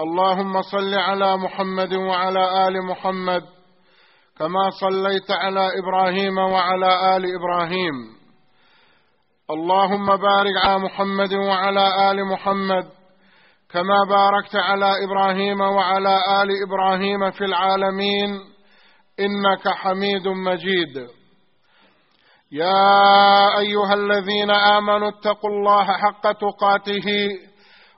اللهم صل على محمد وعلى آل محمد كما صليت على إبراهيم وعلى آل إبراهيم. اللهم بارك على محمد وعلى آل محمد كما باركت على إبراهيم وعلى آل إبراهيم في العالمين. إنك حميد مجيد. يا أيها الذين آمنوا اتقوا الله حق تقاته.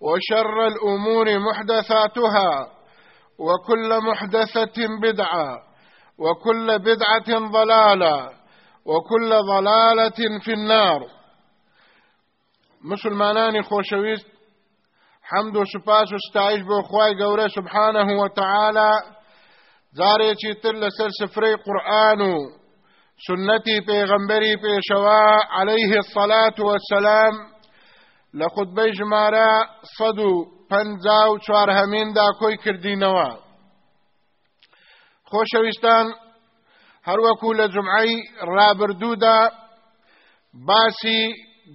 وشر الأمور محدثاتها وكل محدثة بدعة وكل بدعة ضلالة وكل ضلالة في النار. مسلمانان خوشويست حمد و سپاس و ستایش بۆ خوای گەورە سبحانه و تعالی جارێکی تر لەسەر سفرەی قورآن و سنەتی پێغەمبەری پێشەوە عليه الصلاة والسلام لە خودبەی ژمارە سەد و پەنجا و چوارهەمیندا کۆی کردینەوە. خۆشەویستان هەروەکو لە جمعی ڕابردوودا باسی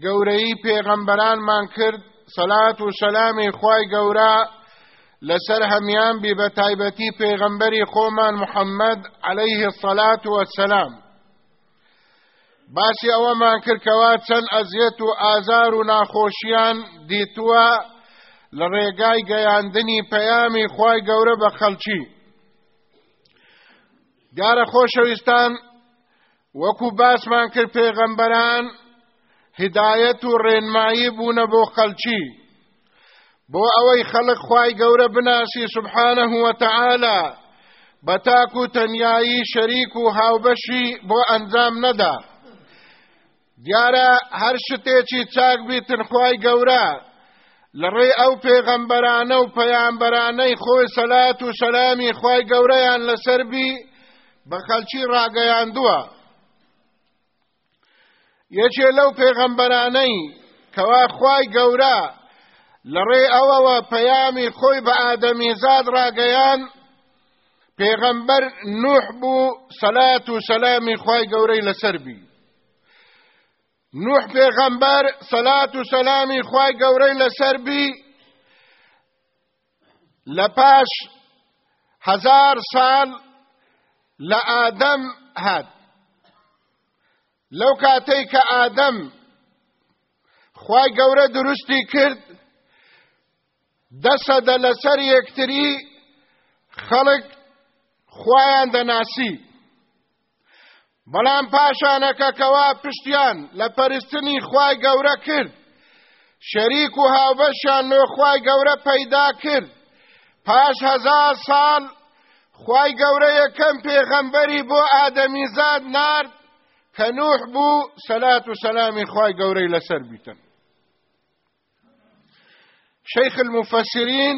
گەورەی پێغەمبەرانمان کرد سەلات و سەلامی خوای گەورە لەسەر هەمیان بی بە تایبەتی پێغەمبەری خۆمان محەممەد عليه الصلاة والسلام باسی ئەوەمان کردکەوە چەند ئەزیەت و ئازار و ناخۆشیان دیتووە لە ڕێگای گەیاندنی پەیامی خوای گەورە بە خەڵکی دیارە خۆشەویستان وەکو باسمان کرد پێغەمبەران هدایەت و ڕێنمایی بوونە بۆ خەلچی. بۆ ئەوەی خەڵق خوای گەورە بناسی سبحانه وتعالى بەتاک و تەنیایی شەریک و هاوبەشی بۆ ئەنجام نەدا. دیارە هەر شتێکی چاک بیتن خوای گەورە. لەڕێ ئەو پێغەمبەرانە و پەیامبەرانەی خۆی سەلات و سەلامی خوای گەورەیان لەسەربی بە خەلکی ڕاگەیاندووە یەکێ لەو پێغەمبەرانەی کەوا خوای گەورە لەڕێ ئەوەوە پەیامی خۆی بە ئادەمیزاد ڕاگەیان پێغەمبەر نوح بوو سەلات و سەلامی خوای گەورەی لەسەربی نوح پێغەمبەر سەلات و سەلامی خوای گەورەی لەسەربی لە پاش هەزار ساڵ لە ئادەم هات لەو کاتەی کە ئادەم خوای گەورە دروستی کرد دەسەدە لەسەر یەکتری خەڵک خوایان دەناسی بەڵام پاشانەکە کەوا پشتیان لە پەرستنی خوای گەورە کرد. شەریک و هاوبەشیان لۆ خوای گەورە پەیدا کرد. پاش هەزار ساڵ خوای گەورە یەکەم پێغەمبەری بۆ ئادەمیزاد نارد کە نوح بوو سەلات و سەلامی خوای گەورەی لەسەر بیتن. شەیخ المفسرین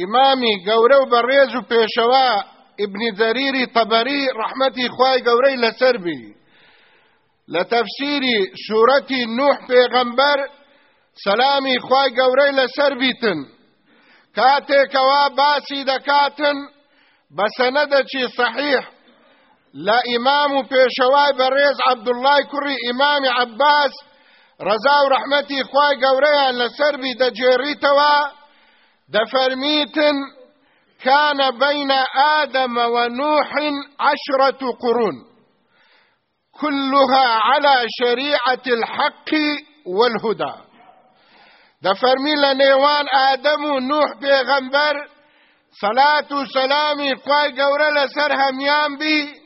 ئیمامی گەورە و بەڕێز و پێشەوە تەبەری ڕەحمەتی خوای گەورەی لەسەر بی لە تەفسیری سوورەتی نوح پێغەمبەر سەلامی خوای گەورەی لەسەر بیتن کاتێکەوە باسی دەکاتن بە سەنەدەچی صحیح لە ئیمام و پێشەوای بەڕێز عەبدوڵای کوڕی ئیمامی عەباس ڕەزا و ڕەحمەتی خوای گەورەیان لەسەربی دەجێڕیتەوە دەفەرمیتن كان بين آدم ونوح عشرة قرون كلها على شريعة الحق والهدى. دفرمي لنيوان آدم ونوح بيغمبر صلاة سلامي قوي قورة لسر هميان بي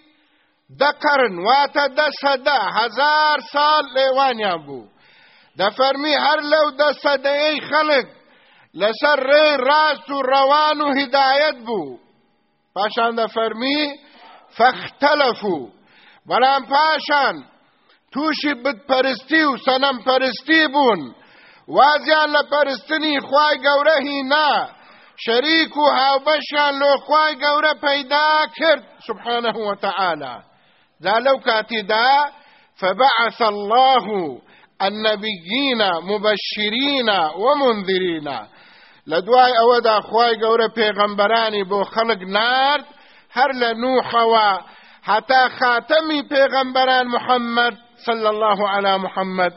دقرن واتا دسدا هزار سال ليوانيان بو دفرمي هر لو دسدا اي خلق لسر ری راست و روان و هدایت بو. پاشان دفرمی فاختلفو. بەڵام پاشان تووشی بتپەرستی و سەنەم پەرستی بوون وازیان لە پەرستنی خوای گەورە هینا شەریک و هاوبەشیان لۆ خوای گەورە پەیدا کرد. سبحانه وتعالى دا لەو کاتیدا فبعث الله النبيين مبشرين ومنذرين لە او دا خی گەورە پێغەمبەرانی بۆ خلق نرد هر لە نوحەوە هەتا خاتمی پیغمبران محمد صل الله علی محمد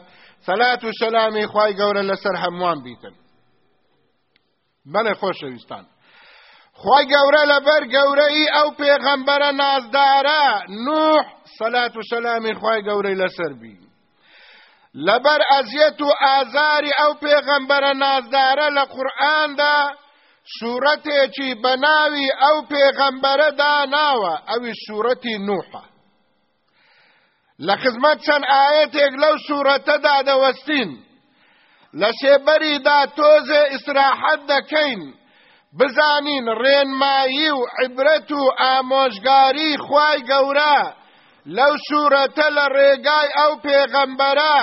سەلات و شەلامی خی گەورە لەسەر هەمووان بیتن. بەڵێ خۆشەویستان. خی گەورە لەبەر گەورەی ئەو پێغەمبەرە نازدارە نوح سەلات و شەلامی خی گەورەی لەسەر بین. لبر ئەزیەت و ئازاری ئەو پێغەمبەرە نازدارە لە قورئاندا سوورەتێکی بەناوی ئەو پێغەمبەرەدا ناوە ئەوی سوورەتی نوحە لە خزمەت چەند ئاەتێک لەو سوورەتەدا دەوەستین لە سێبەریدا تۆزێ ئیسراحەت دەکەین. بزانین ڕێنمایی و عیبرەت و ئامۆژگاری خوای گەورە. لەو سوورەتە لە ڕێگای ئەو پێغەمبەرە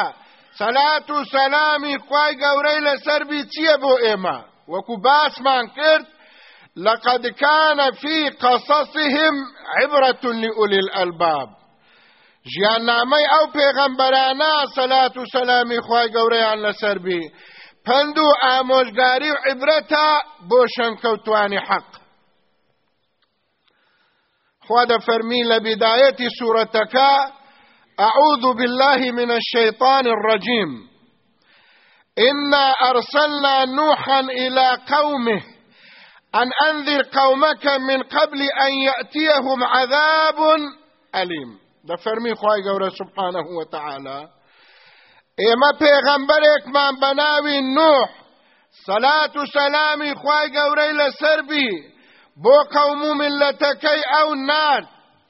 سەلات و سەلامی خوای گەورەی لەسەربی چییە بۆ ئێمە وەکو باسمان کرد لقد كان في قصصهم عبرة لأولي الألباب. ژیان نامەی ئەو پێغەمبەرانە سەلات و سەلامی خوای گەورەیان لەسەر بی. پند و ئامۆژگاری و عیبرەتە بۆ شەنکەوتوانی حەق خوا دەفەرمی لە بدایەتی سوورەتەکە أعوذ بالله من الشيطان الرجيم. إنا أرسلنا نوحا إلى قومه أن أنذر قومك من قبل أن يأتيهم عذاب أليم. ده فرمي خواهي قورة سبحانه وتعالى. إما پیغمبرك من بناوي نوح صلاة سلامي خواهي قورة لسربي. بو قوم ملتكي أو النار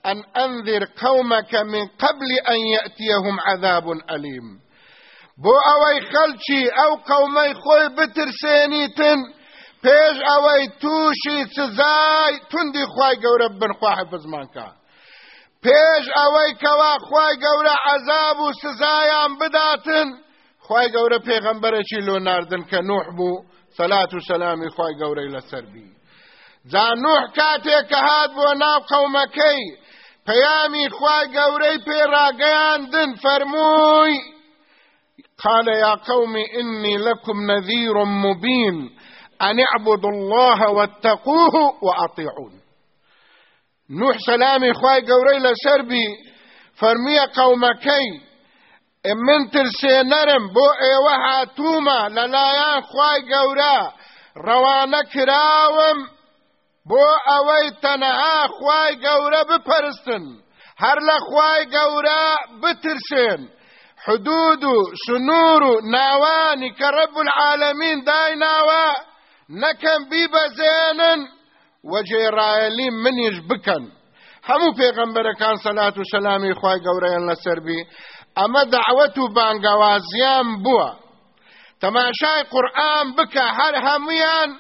أن أنذر قومك من قبل أن يأتيهم عذاب أليم. بو أوي خلشي أو قومي خوي بترسينيتن پێش ئەوەی تووشی سزای توندی خی گەورە بنخوا حفزمانکە پێش ئەوەی کەوا خی گەورە عذاب و سزایان بداتن خی گەورە پێغەمبەرێکی لۆ ناردن کە نوح بوو سەلات و سەلامی خی گەورەی لەسەربی زانوح کاتێک کە هات بۆ ناو قەومەکەی پەیامی خوا گەورەی پێڕاگەیاندن فەرمووی. قال يا قوم إني لكم نذير مبين. أن اعبدوا الله واتقوه وأطيعون. نوح سلامي خواي قوري لسربي فرمي قومكي من ترسي نرم بو ايوها توما للايان خواي قورا روانا كراوم بۆ ئەوەی تەنەها خوای گەورە بپەرستن. هەر لە خوای گەورە بترسێن. حدود و سنوور و ناوانی کە ڕەب العالمین دایناوە نەکەم بیبەزێنن وەجێڕایەلی منیش بکەن. هەموو پێغەمبەرەکان سەلات و سەلامی خوای گەورەیان لەسەربی ئەمە دعوەت و بانگەوازیان بووە. تەماشای قورئان بکە هەر هەمویان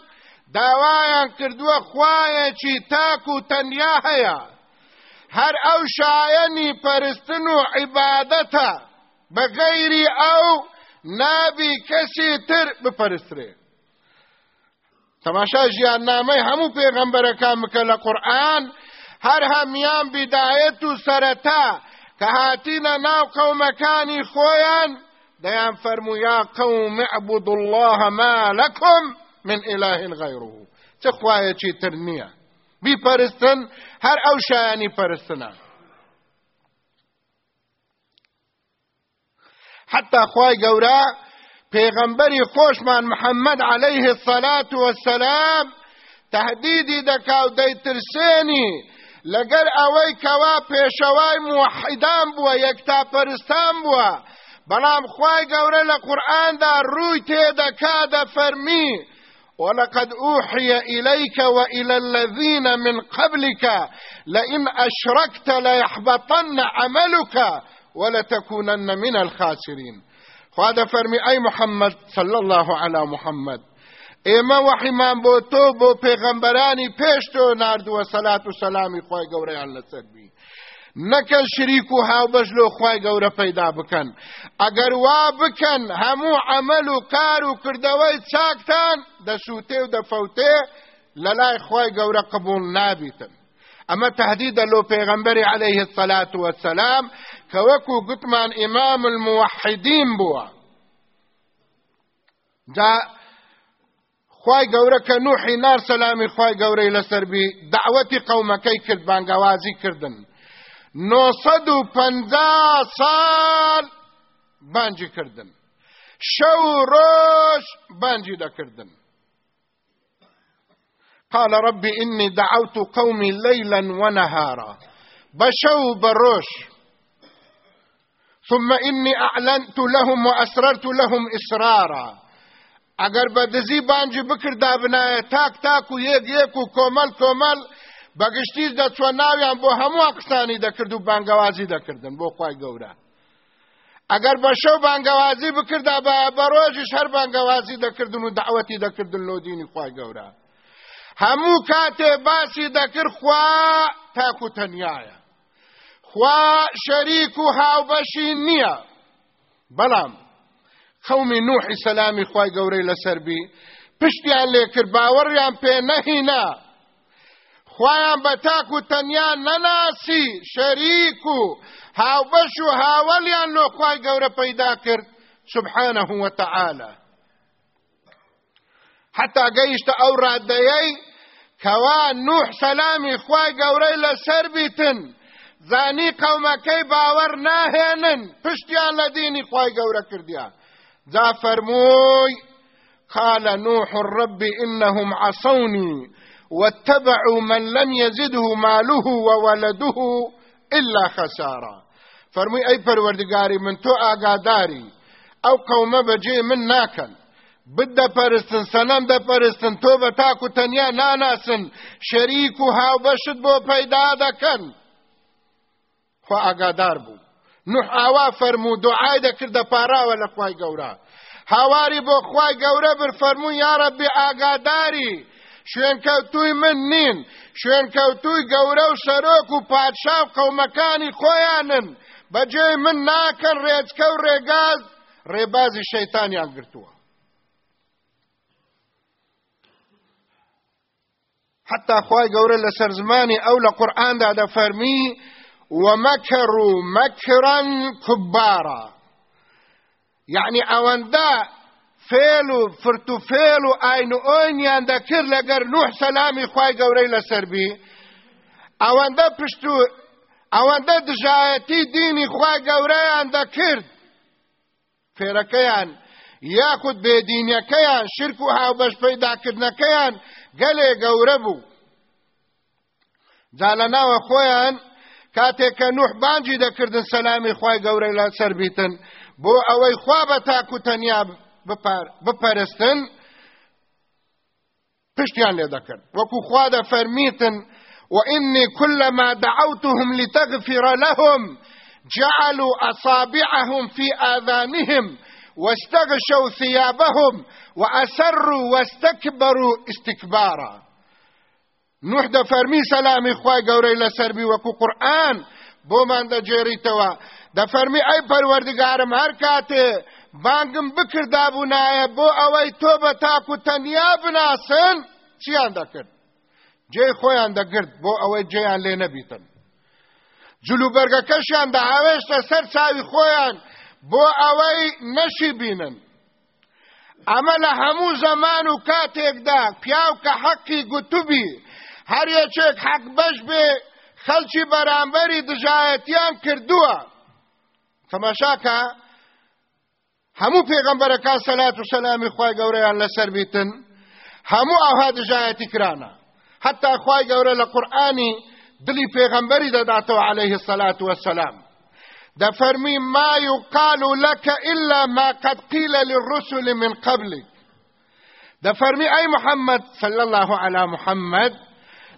داوایان کردووە خوایەکی تاک و تەنیا هەیە هەر ئەو شایەنی پەرستن و عیبادەتە بەغەیری ئەو نابی کەسی تر بپەرسترێ. تەماشا ژیان نامەی هەموو پێغەمبەرەکان بکە لە قورئان هەر هەمیان بیدایەت و سەرەتا کە هاتینە ناو قەومەکانی خۆیان دەیان فەرموو یا قەوم اعبدوا الله ما لەکم من إله غيره. تخوايا چی تر نییە بیپەرستن هەر ئەو شایانی پەرستنە حتى خوای گەورە پێغەمبەری خۆشمان محەممەد عليه الصلاة والسلام تهدیدی دەکا و دەیترسێنی لەگەر ئەوەی کەوا پێشەوای موحیدان بووە یەکتا پەرستان بووە بەڵام خوای گەورە لە قورئاندا ڕووی تێدەکا دەفەرمی ولقد أوحي إليك وإلى الذين من قبلك لئن أشركت ليحبطن عملك ولتكونن من الخاسرين. خواده فرمي أي محمد؟ صلى الله على محمد. ئێمە وحیمان بۆ تۆ بۆ پێغەمبەرانی پێش تۆ نردووە سەلات و سەلامی خۆی گەورەیان لەسەربی نەکەن شریک و هاوبەش لۆ خی گەورە پەیدا بکەن. ئەگەر وا بکەن هەموو عمل و کار و کردەوەی چاکتان دەسووتێ و دەفەوتێ لە لای خی گەورە قبول نابیتن. ئەمە تهدیدە لۆ پێغەمبەری عليه الصلاة والسلام کە وەکو گوتمان ئیمام الموحدین بووە. جا خی گەورە کە نوحی نار سەلامی خی گەورەی لەسەربی دعوەتی قەومەکەی کرد بانگەوازی کردن 950 سال بانجی کردن شو روش بانجی دەکردن قال رب إني دعوت قومي ليلا ونهارا. بشو بروش ثم إني أعلنت لهم وأسررت لهم إسرارا. اگر بەدزی بانجی بکردا بنایە تاک تاک و یەک یەک و بەگشتیش دەچوە ناویان بۆ هەموو قستانی دەکرد و بانگەوازی دەکردن بۆ خی گەورە. ئەگەر بە شەو بانگەوازی بکردا بە بەڕۆژیش هەر بانگەوازی دەکردن و داوەتی دەکردن لۆ دینی خی گەورە. هەموو کاتێ باسی دەکرد خوا تاکو تەنایە خوا شەریک و هاوبەشی نییە. بەڵام خەومی نوحی سەلامی خی گەورەی لەسەربی پشتیان لێ کرد باوەڕیان پێ نەهینا. خۆیان بە تاک و تەنیا نەناسی شەریک و هاوبەش و هاوەلیان لۆ خی گەورە پەیدا کرد سبحانه وتعالى حتى گەیشتە ئەو ڕادەیەی کەوا نوح سەلامی خوای گەورەی لەسەر بیتن زانی قەومەکەی باوەڕ ناهێنن پشتیان لە دینی خوای گەورە کردیان جا فرموي قال نوح الرب إنهم عصوني واتبعوا من لم يزده ماله وولده إلا خسارة. فرموي أي پروردگاري من تو آقاداري أو قوم بجي من ناكن. بده پرستن سنم ده پرستن تو به تاکو تنیا ناناسن. شریک و هاو بشد بو پیدا دکن. خو آگادار بو. نوح ئاوا فەرمو دوعای دەکردە پاراوە لە خوای گەورە هاواری بۆ خوای گەورە بر فەرمو یارەبی ئاگاداری شوێنکەوتووی من نین. شوێنکەوتووی گەورە و سەرۆک و پادشا و قەومەکانی خۆیانن. بەجێ من ناکەن ڕێچکە و ڕێگاز ڕێبازی شەیتانیان گرتووە. حتا خوای گەورە لەسەر زمانی ئەو لە قورئاندا دەفەرمی ومكروا مكرا كبارا. يعني ئەوەندە فێل و فرتوفێل و ئاین و ئۆینیان دەکرد لەگەر نوح سەلامی خی گەورەی لەسەربی ئەوەندە پشت و ئەوەندە دژایەتی دینی خی گەورەیان دەکرد. فێرەکەیان یاخود بێدینیەکەیان شرک و هاوبەش پەیداکردنەکەیان گەلێ گەورە بوو. جا لە ناوە خۆیان کاتێک کە نوح بانجی دەکردن سەلامی خی گەورەی لە سەربیتن بۆ ئەوەی خوا بە تاکو تەنیا بپەرستن پشتیان لێ دەکرد. وەکو خوا دەفەرمیتن وإني كلما دعوتهم لتغفر لهم جعلوا أصابعهم في آذانهم واستغشوا ثيابهم وأسروا واستكبروا استكبارا. نوح د فەرمی سەلامی خوای گەورەی لەسەربی وەکو قورآن بۆمان دەجێریتەوە. دە فەرمی ئەی پەروەردگارم هەر کاتێ بانگم بکردا بوونایە بۆ ئەوەی تۆ بە تاک و تەنیا بناسن. چیان دەکرد؟ جێ خۆیان دەگرت بۆ ئەوەی جێیان لێ نەبیتن. جلوبەرگەکەشیان دەهاوێشتە سەر چاوی خۆیان بۆ ئەوەی نەشی بینن. ئەمە لە هەموو زەمان و کاتێکدا پیاو کە حەقی گوتوبی هەر یەکێک حەق بەش بێ خەلکی بەرامبەری دژایەتیان کردووە. تەماشاکە؟ هەموو پێغەمبەرەکان سەلات و سەلامی خی گەورەیان لەسەر بیتن هەموو ئەوها دژایەتی کرانە. حتا خی گەورە لە قورآانی دلی پێغەمبەری دەداتەوە عليه الصلاة والسلام دفرمي ما يقال لك إلا ما قد قيل للرسل من قبلك. دفرمي أي محمد صلى الله على محمد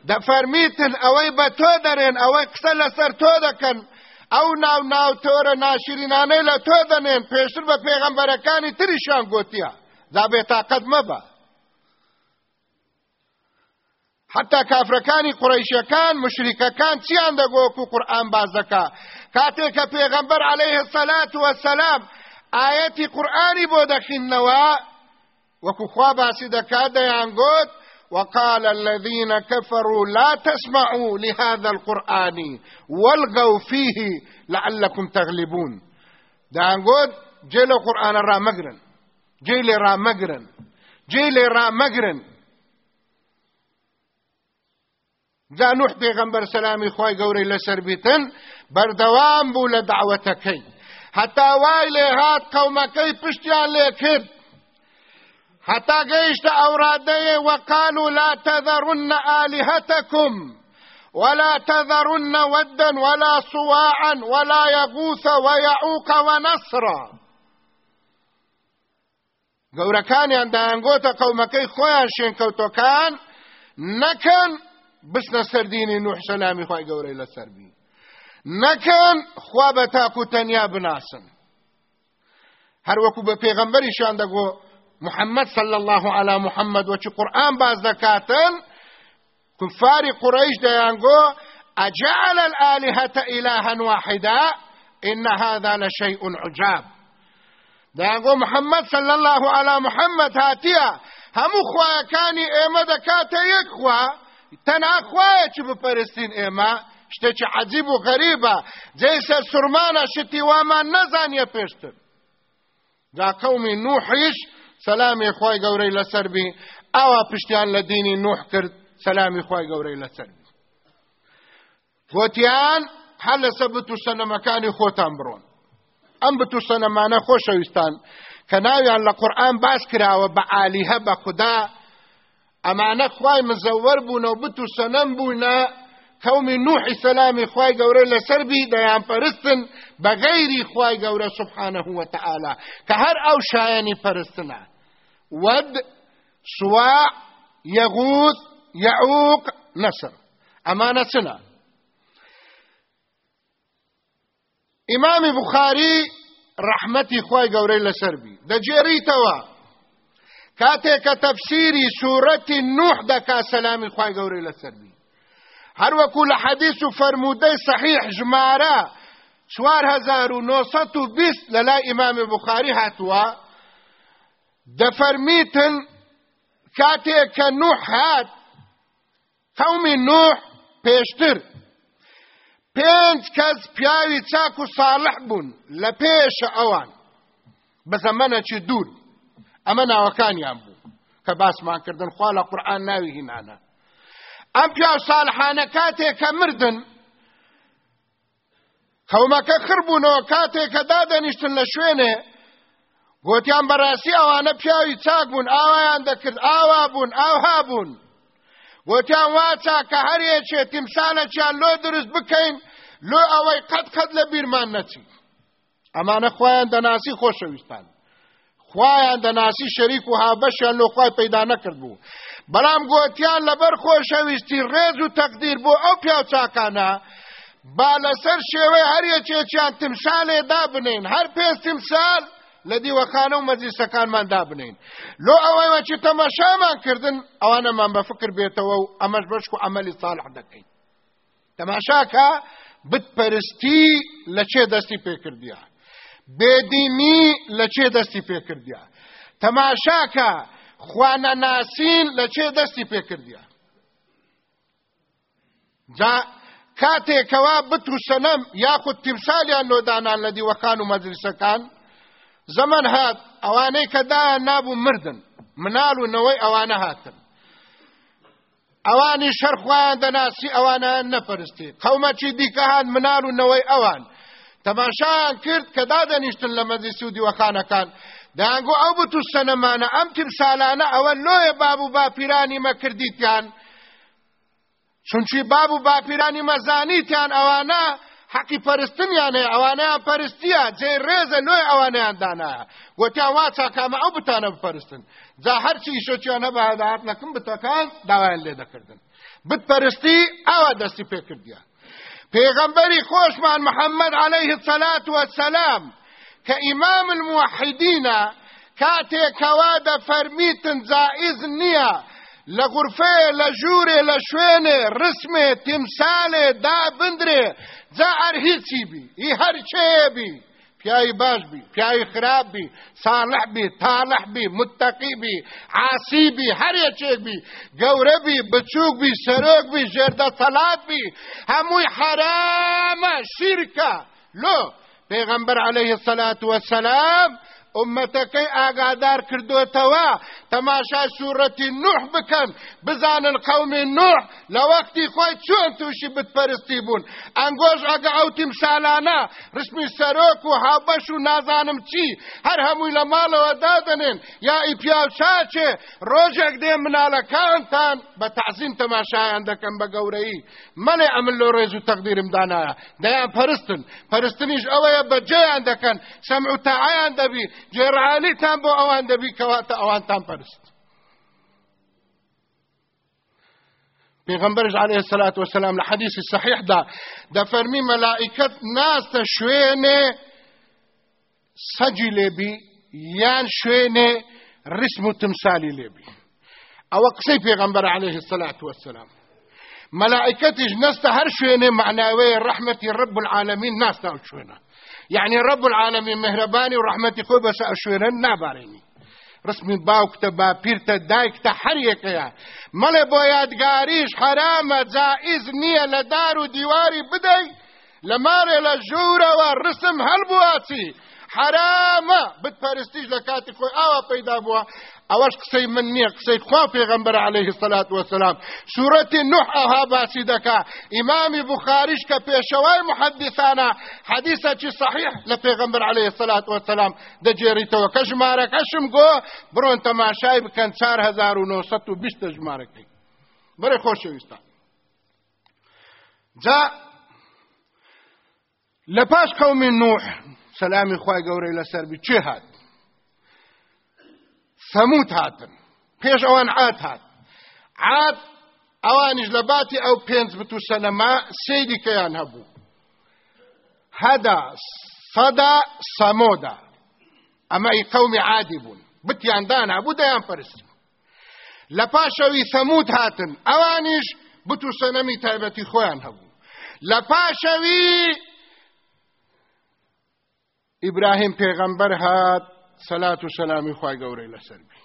دفرميتن أوي بتودرين أوي قسل سر تودكن أو ناو ناو تۆرە ناشرینانەی لە تۆ دەنێن پێشتر بە پێغەمبەرەکانی تریشان گوتیە. دا بێتاقەت مەبە. حتا کافرەکانی قڕیشەکان مشریکەکان چیان دەگۆک و قورآن باز دەکا کاتێک کە پێغەمبەر عليه الصلاة والسلام ئاەتی قورآانی بۆ دەخینەوە وەکو خوا باسی دەکات دەیان گوت وقال الذين كفروا لا تسمعوا لهذا القرآن والغوا فيه لعلكم تغلبون. دان قد جيل القرآن را مقرن. جيل را مقرن. جيل را مقرن. جا نوح پیغمبر سلامی خوای گەورەی لەسەر بیتن بەردەوام بوو لە دعوەتەکەی هەتا هات قەومەکەی پشتیان لێ هەتا گەیشتە ئەوڕادەیە وەقالوا لا تذرن آلهتكم ولا تذرن ودا ولا صواعا ولا يغوث ويعوق ونصرا گەورەکانیان دایانگۆتە قەومەکەی خۆیان شێنکەوتۆکان نەکەن بسنە سەردینی نوح سەلامی خی گەورەی لەسەر بی نەکەن خوا بە تاکو بناسن. هەروەکو بە پێغەمبەریشان دەگۆ محمد صلى الله على محمد وچی قرآن باز دەکاتن كفار قريش ديانغو أجعل الآلهة إلها واحدا إن هذا لشيء عجاب ديانغو محمد صلى الله على محمد هاتيا هم خوايا كاني إيما دكاتا يكوا تەنها خوایەکی بپەرستین ئێمە شتێکی عجیب و غەریبە جێی سەر سورمانە شتی وامان نەزانیە پێشتر جا قەومی نوحیش سەلامی خۆی گەورەی لەسەربی ئاوا پشتیان لە دینی نوح کرد سەلامی خۆی گەورەی لەسەربی گوتیان هەر لەسەر بت و سەنەمەکانی خۆتان بڕۆن. ئەم بت و سەنەمانە خۆشەویستان کە ناویان لە قورآن باس کراوە بە عالیهە بە خوددا ئەمانە خوای مزەوەر بوونە و بت و سەنەم بوونە قومی نوحی سەلامی خوای گەورە لەسەربی دەیان پەرستن بە غەیری سبحانه وتعالى. کە هەر ئەو شایانی پەرستنە ود سواع يغوث يعوق نسر ئەمانە چنە ئیمامی بخاری ڕەحمەتی خوای گەورەی لەسەربی دەجێریتەوە کاتێکە تەفسیری سوورەتی نوح دەکا سەلامی خوای گەورەی لەسەربی هەروەکو لە حەدیث و فەرمودەی صحیح ژمارە چوار هزار و نۆسەد و بیست لە لای ئیمامی بخاری هاتووە دەفەرمیتن کاتێک کە نوح هات قەومی نوح پێشتر پێنج کەس پیاوی چاک و ساڵح بوون لە پێشە ئەوان بە زەمەنەکی دوور ئەمە ناوەکانیان بوو کە باسمان کردن خوا لە قورآن ناوی هینانە ئەم پیا ساڵحانە کاتێک کە مردن قەومەکە خربوونەوە کاتێک کە دادەنیشتن لە شوێنێ گوتیان بەڕاستی ئەوانە پیاوی چاک بوون ئاوایان دەکرد ئاوا بوون ئاوها بوون. گوتیان واچا کە هەرێکێ تیمسانەکیان لۆ دروست بکەین لۆ ئەوەی قەت قەت لە بیرمان نەچی ئەمانە خۆیان دەناسی خۆشەویستان. خوایان دەناسی شەریک و هابەشیان لۆ خوای پەیدا نەکرد بوو. بەڵام گوتیان لەبەر خۆشەویستی ڕێز و تەقدیر بۆ ئەو پیا چاکانە با لەسەر شێوەی هەریەکێکیان تمسالێ دابنین هەر پێست تمسال لە دیوەخانە و مەجلیسەکانمان دابنین. لۆ ئەوەی وەچی تەماشامان کردن ئەوانەمان بە فکر بێتەوە و ئەمەش بەشک و ئەمەلی ساڵح دەکەین. تەماشاکە بتپەرستی لە چێ دەستی پێکردیە بێدینی لە چێ دەستی پێکردیا تەماشاکە خوانە ناسین لە چێ دەستی پێکردیا جا کاتێکەوە بت و سەنەم یاخود تیمسالیان لۆدانان لە دیوەکان و مەجلیسەکان زەمن هات ئەوانەی کەدایان نابوو مردن مناڵ و نەوەی ئەوانە هاتن. ئەوانی شەرخوایان دەناسی ئەوانیان نەپەرستی. قەومەچی دیکە هاان منال و نەوەی ئەوان. تەماشایان کرد کە دادەنیشتن لە مەزی سوودی وەخانەکان دەیانگو ئەو بت و سەنەمانە ئەم تیم ساڵانە ئەوە لۆیە باب و باپیرانی مەکردیتیان چونچی باب و باپیرانی مەزانیتیان ئەوانە حەقی پەرستنیان هەیە ئەوانیان پەرستیە جێ ڕێزە لۆی ئەوانیان دانایە وتیان وا چاکامە ئەو بتانە بپەرستن. جا هەرچی ئیشۆچیان هەبە هەداهات نەکەم بتەکان داوایان لێ دەکردن. بتپەرستی ئەوە دەستی پێکردیان پێغەمبەری خۆشمان محەممەد عليه الصلاة والسلام کاتێکەوە دەفەرمیتن جائز نییە لە غورفەیە لە ژوورێ لە شوێنێ ڕسمێ تیمسالێ دا بندرێ جا ئەر هیچی بی ئی هەرچەیە بی پیاوی باش بی پیاوی خراب بی صالح بی تالح بی متقی بی عاسی بی هەر یەکێک بی گەورە بی بچووک بی سەرۆک بی ژێردە تەلات بی هەمووی حرامە شیرکە لۆ پێغەمبەر عليه الصلاة والسلام ئومەتەکەی ئاگادار کردوتەوە. تەماشای سوورەتی نوح بکەن. بزانن قەومی نوح لە وەختی خۆی چۆن تووشی بتپەرستی بوون. ئەنگۆژ ئەگە ئەو تیم سالانە ڕسمی سەرۆک و هاوبەش و نازانم چی. هەر هەمووی لە ماڵەوە دادنێن. یا ئی پیاو چاچێ ڕۆژێک دێ مناڵەکانتان بە تعزیم تەماشایان دەکەم بە گەورەی. مەڵێ ئەمن لۆ ڕێز و تەقدیرم دانایە. دەیان پەرستن. پەرستنیش ئەوەیە بەجێیان دەکەن. سەمع و تاعیان دەبی. جێڕعالیتان بۆ ئەوان دەبی کەواتە ئەوانتان پەرست. پێغمبەرش عليه الصلاة والسلام لە حدیثی صحیحدا دەفەرمی مەلائکەت ناستە شوێنێ سەجی لێبی یان شوێنێ ڕسم و تمسالی لێبی ئەوە قسەی پێغمبەر عليه الصلاة والسلام. ملائكتش نستا هر شوێنێ معناوەیە ڕحمەتی رب العالمین ناستا ئەو شوێنە يعني رب العالمين مهرباني ورحمتي خوي بس اشويرن ناباريني ڕسمی باوکتە باپیرتە دایکتە هەریەکەیە مەڵێ بۆ یادگاریش حرامە جائز نییە لە دار و دیواری بدەیت لە مارێ لە ژوورەوە ڕسم هەلبواچی حرامە بتپەرستیش لە کاتی خۆی ئاوا پەیدا بووە ئەوەش قسەی من نییە قسەی خوا پێغەمبەر عليه الصلاة والسلام. سوورەتی نوح ئەها باسی دەکا ئیمامی بخاریش کە پێشەوای محەدیثانە حەدیثەکی صحیح لە پێغەمبەر عليه الصلاة والسلام. دەجێریتەوە کە ژمارەکەشم گۆ بڕۆن تەماشای بکەن 4920 ژمارەکەی بەرێ خۆشەویستان جا لە پاش قەومی نوح. سەلامی خی گەورەی لەسەربی چێ هات؟ سەموت هاتن پێش ئەوان عات هات. عات ئەوانیش لە باتی ئەو پێنج بتو سەنەما سەیری کەیان هەبوو. هەدا سەدا سەمۆدا. ئەمە ئی قەومی عادی بوون. بتیاندان هەبوو دەیان پرست لە پاشەوی سەموت هاتن ئەوانیش بتو سەنەمی تایبەتی خۆیان هەبوو. لە پاشەوی ئیبراهیم پێغەمبەر هات سەلات و سەلامی خی گەورەی لەسەربی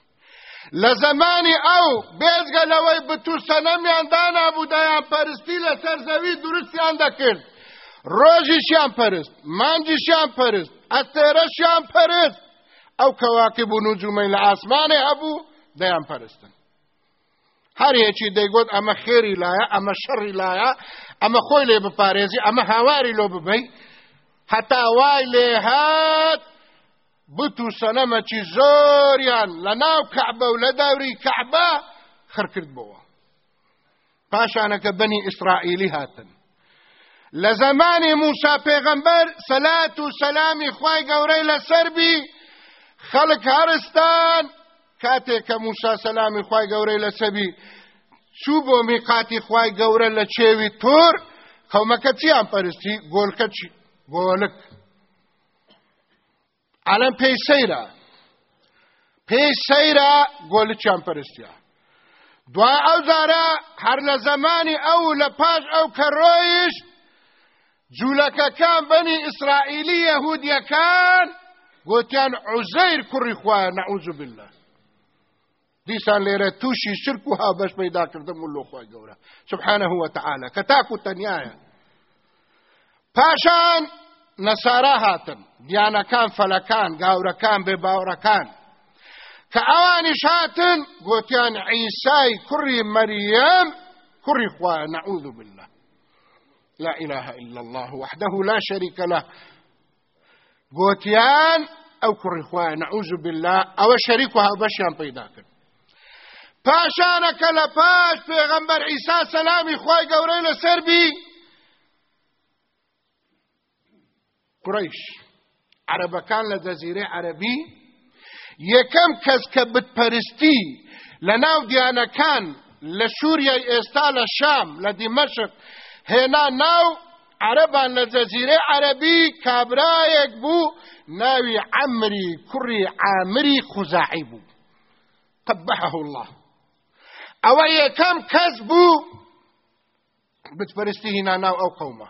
لە زمانی ئەو بێزگە لەوەی بتو سەنەمیان دانابوو دایان پەرستی لەسەر زەوی دروستیان دەکرد. ڕۆژیشیان پەرست مانجیشیان پەرست ئەستێرەشیان پەرست. ئەو کەواکب و نوجومەی لە ئاسمانێ هەبوو دەیان پەرستن. هەر هێکی دەیگوت ئەمە خێری لایە ئەمە شەڕی لایە ئەمە خۆی لێ بپارێزی ئەمە هاواری لۆ ببەی. حتا وای لێ هات بت و سەنەمەکی زۆریان لە ناو کەعبە و لە داوری کەعبە خڕکرد بەوە پاشانەکە بەنی ئیسرائیلی هاتن. لە زمانی موسا پێغەمبەر سەلات و سەلامی خوای گەورەی لەسەربی خەڵک هەرستان کاتێک کە موسا سەلامی خوای گەورەی لەسەبی چوو بۆ میقاتی خوای گەورە لە چێوی تۆر قەومەکە چیان پەرستی گۆلکە گۆلک ئەلەم پێی سەیرە پێی سەیرە گۆلچیان پەرستیا دوای ئەو زارە هەر لە زمانی ئەو لە پاش ئەو کەڕۆیش جوولەکەکان بەنی ئیسرائیلی یەهودیەکان گوتیان عوزەیر کوڕی خوایە نەعوذ بالله. دیسان لێرە تووشی شرک و هاوبەش پەیداکردم و لۆخوای گەورە. سبحانه وتعالى کە تاکو تەنیایە. پاشان نەسارا هاتن دیانەکان فەلەکان گاورەکان بێ باوڕەکان کە ئەوانیش هاتن گوتیان عیسای کوڕی مەریەم كري إخوة نعوذ بالله. لا إله إلا الله وحده لا شريك له. قوتيان أو إخوة نعوذ بالله أو شريكها بشيان بيداكن پاشانە کە لە پاش پێغەمبەر ئیسا سەلامی خی گەورەی بی قڕیش عربەکان لە دەزیرە عەربی یەکەم کەس کە بتپەرستی لە ناو دیانەکان لە سووریای ئێستا لە شام لە دیمەشق هێنا ناو عربان لە جەزیرە عەربی کابرایەک بوو ناوی عەمری کوڕی عامری خوزاعی بوو. قبحه الله. ئەوە یەکەم کەس بوو بتپەرستی هینا ناو ئەو قەومە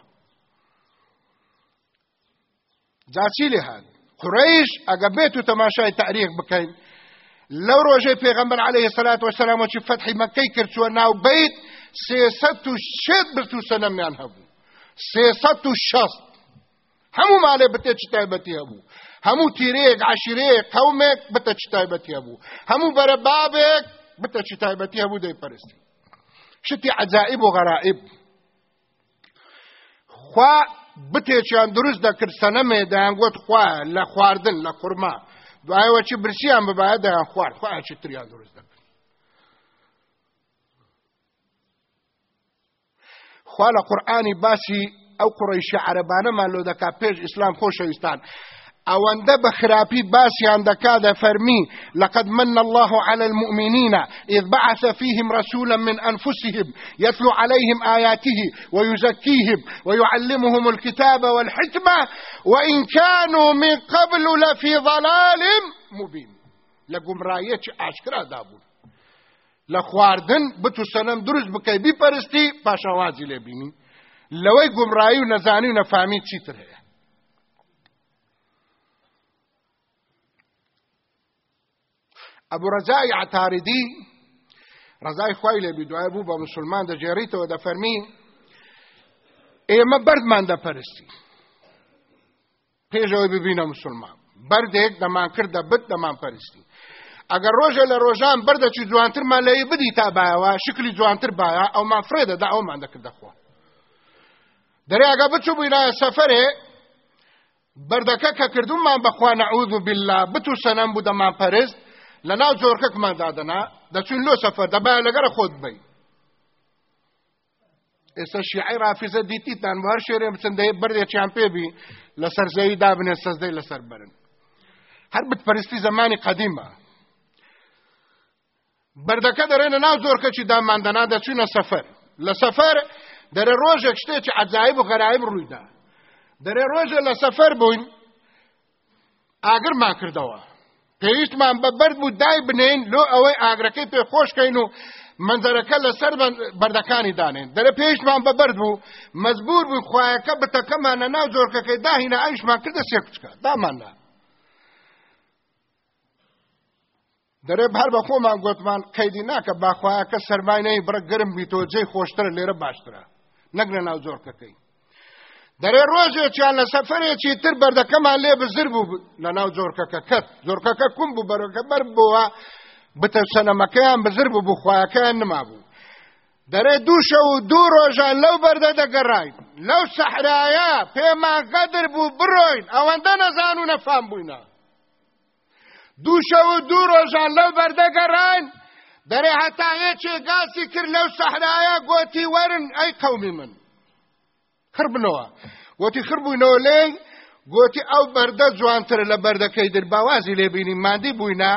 جاچی لێ هاات قڕیش ئەگە بێت و تەماشای تاریخ بکەین لو ڕۆژەی پێغمبەر عليه الصلاة والسلام وچی فتحی مەکەی کردووە ناو بیت سێسەد و شێت برت و سەنەمیان هەبوو. سێسەد و شەست. هەموو مالێ بتێ چ تایبەتی هەبوو. هەموو تیرەیەک عشیرەیەک قەومێک بتە چ تایبەتی هەبوو. هەموو بەرە بابێک بتە چ تایبەتی هەبوو دەیپەرستی شتی عجائب و غەرائب خوا بتێکیان دروست دەکرد سەنەمێ دەیانگوت خوا لە خواردن لە قورما. دوایەوە چی برسیان ببایە دەیان خوارد خۆیان چی تریان دروست دەکرد. خوا لە قورئانی باسی ئەو قڕیشی عەرەبانەمان لۆ دەکا پێش ئیسلام خۆشەویستان. ئەوەندە بە خراپی باسییان دەکا دەفەرمی لقد من الله على المؤمنين إذ بعث فيهم رسولا من أنفسهم يتلو عليهم آياته ويزكيهم ويعلمهم الكتاب والحكمة وإن كانوا من قبل لفي ضلال مبين. لقم رايتش أشكرا دابون. لخواردن بتو سنم دروز بكي بپرستی پاشوازی لبینی لوی گمرایی و نزانی و نفهمی چی ئەبوو ڕزای عتاریدی ڕزای خی لێ بیدوای بوو بە مسلمان دەجێڕیتەوە دەفەرمی ئێمە بەردمان دەپەرستی. پێشەوەی ببینە مسلمان. بەردێک دەمان کردە بت دەمان پەرستی. ئەگەر ڕۆژە لە ڕۆژان بەردەچی جوانترمان لەی بدی تا بایەوە شکلی جوانتر باە ئەومان فرێدەدا ئەومان دەکردەخوا دەرێ ئەگە بچوو بووینایە سەفرێ بەردەکە کە کردومان بەخوا نەعوذ بالله بتو سەنەم بوو دەمان پەرست لە ناو جۆرکەکمان دادەنا دەچون لۆ سەفەر دەبا لەگەرە خۆت بی ئێستا شیعی ڕافیزە دیتیتان هەر شێرێ بچندەیە بەردێکیان پێبی لە سەرزەوی دابنێ سەزدەی لەسەر برن هەر بتپەرستی زمانی قەدیمە. بەردەکە دەڕێنە ناو زۆرکەچی داماندەنا دەچوونە سەفەر. لە سەفەر دەرێ ڕۆژێک شتێکی عجایب و غەرایب ڕوویدا. دەرێ ڕۆژە لە سەفەر بووین ئاگرمان کردەوە پێویستمان بە بەرد بوو دای بنین لۆ ئەوەی ئاگرەکەی پێ خۆشکەین و منزەرەکە لەسەر بەردەکانی دانێن دەرە پێشمان بە بەرد بوو مەزبور بوو خوایەکە بتەکەمانە ناو جۆرکەکەی داهینە ئەویشمان کردە سێ کوچکە. داماندا. دەرێ هەر بە خۆمان گوتمان قەیدی ناکە باخوایەکە سەرماینەی بڕە گرم بیتەوە جێی خۆشترە لێرە باشترە. نەک لە ناو جۆرکەکەی. دەرێ ڕۆژێکیان لە سەفرێکی تر بەردەکەمان لێ بزر بوو لە ناو جۆرکەکە کەت زۆرکەکە کوم بوو بەرەکە بەر بووە. بتە سەنەمەکەیان بزر بوو بوو خوایەکەیان نما بوو. دەرێ دووشە و دوو ڕۆژان لەو بەردە دەگەڕین لەو سەحرایە پێمان قەدر بوو بڕۆین. ئەوەندە نەزان و نەفام بووینە دووشە و دوو ڕۆژان لەو بەردەگەڕین دەرێ هەتاهەیەکێ گاسی کرد لەو سەحرایە گۆتی وەرن ئەی قەومی من. خربنەوە وتی خربووینەوە لێ گوتی ئەو بەردە جوانترە لە بەردەکەی در باوازی لێبینی مادی بووینە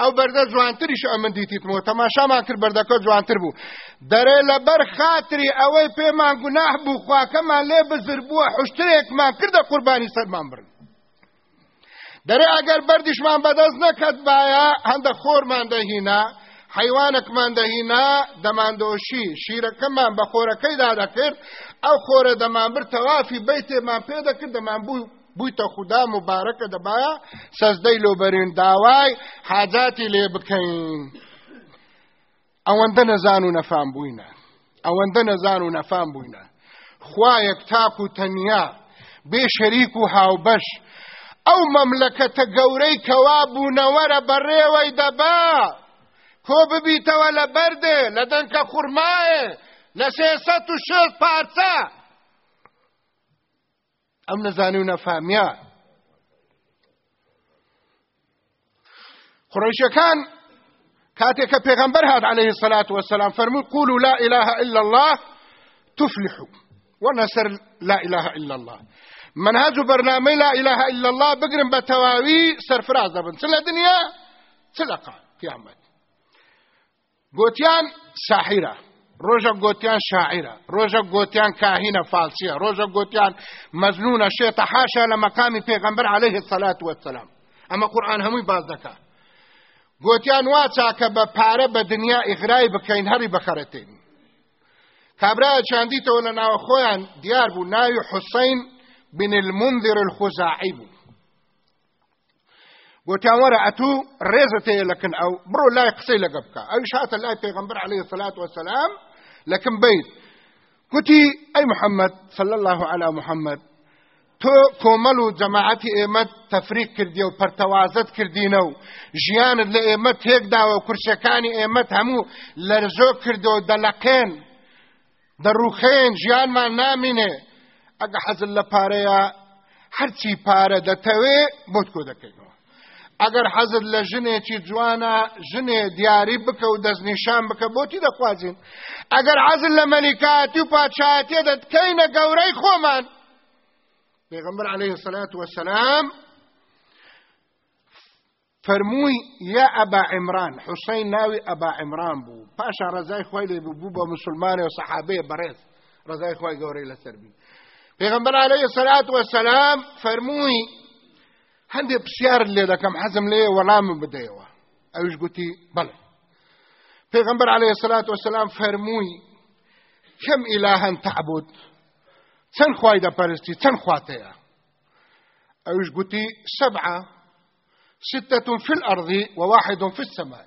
ئەو بەردە جوانتریش ئەمن دیتیتمەوە. تەماشامان کرد بەردەکە جوانتر بوو. دەرێ لەبەر خاتری ئەوەی پێمان گوناح بوو خواکەمان لێ بزر بووە حشتەیەکمان کردە قوربانی سەرمان برن دەرێ ئەگەر بەردیشمان بەدەست نەکەت باە هەندە خۆرمان دەهینا حیوانێکمان دەهینا دەماندۆشی شیرەکەمان بە خۆرەکەیدا دەکرد. ئەو خۆرە دەمان بر تەوافی بیتێمان پێ دەکرد دەمان بوو بوویتە خوددا مبارەکە دەبایە. سەزدەی لۆبەرین داوای حاجاتی لێ بکەین. ئەوەندە نەزان و نەفام بووینە. ئەوەندە نەزان و نەفام بووینە. خوایەک تاک و تەنیا بێ شەریک و هاوبەش. ئەو مەملەکەتە گەورەی کەوا بوونەوەرە بەڕێوەی دەبا. کۆ ببیتەوە لە بەردێ لە دەنکە خوورمایە لە سێسەد و شێت پارچە ئەم نەزانی و نەفامیە قڕیشەکان پیغمبر هاد عليه الصلاة والسلام فرمو قولوا لا إله إلا الله تفلحوا. ونسر لا إله إلا الله. منهج برنامج لا إله إلا الله بقرن بتواوي سرفراز دبن سلا دنيا سلا قيامت. گوتیان ساحرة. ڕۆژە گوتیان شاعرە ڕۆژە گوتیان کاهینە فالسیە ڕۆژە گوتیان مەزنونە شێتە حاشا لە مەقامی پێغەمبەر عليه الصلاة والسلام ئەمە قورآن هەمووی باز دەکات گوتیان وا چاکە بە پارە بە دنیا ئیغرای بکەین هەری بەخەرەتێن کابرا چاندیتەوە لە ناوە خۆیان دیار بوو ناوی حوسین بن المنذر الخزاعی بوو گوتیان وەرە ئەتوو ڕێزە تەیە لەکن ئەو بڕۆ لای قسەی لەگە بکە ئەویش هاتە لای پێغمبەر عليه الصلاة والسلام لەکن بیت گوتی ئەی محەممەد صلى الله على محەممەد تۆ کۆمەڵ و جەماعەتی ئێمە تەفریق کردی و پەرتەوازت کردینە و ژیانت لە ئێمە تێکداوە و کورسەکانی ئێمەت هەموو لەرزۆ کردەوە دەلەقێن دەڕوخێن ژیانمان نامینێ ئەگە حەزل لە پارەیە هەرچی پارە دەتەوێ ئەگەر حەزت لە ژنێکی جوانە ژنێ دیاری بکە و دەستنیشان بکە بۆتی دەخوازیین ئەگەر حەزل لە مەلیکاتی و پاچاتێ دەتکەینە گەورەی خۆمان؟ پیغمبر عليه الصلاة والسلام فرمووی یا ئەبا عمران حوسین ناوی ئەبا عمران بوو. پاشا ڕزای خۆی لێ بوو بۆ مسلمانێ و سەحابەیە بەڕێز. ڕزای خۆی گەورەی لەسەر بی پێغمبەر عليه الصلاة والسلام فەرمووی هەندێک پرسیار لێ دەکەم حەزم لێ وەڵام بدەیەوە. ئەوش گوتی بەڵێ پێغمبەر عليه الصلاة والسلام فەرمووی كم إلها تعبد چەند خوای دەپەرستی؟ چەند خواتەیە؟ ئەوش گوتی سبعة ستة في الأرض وواحد في السماء.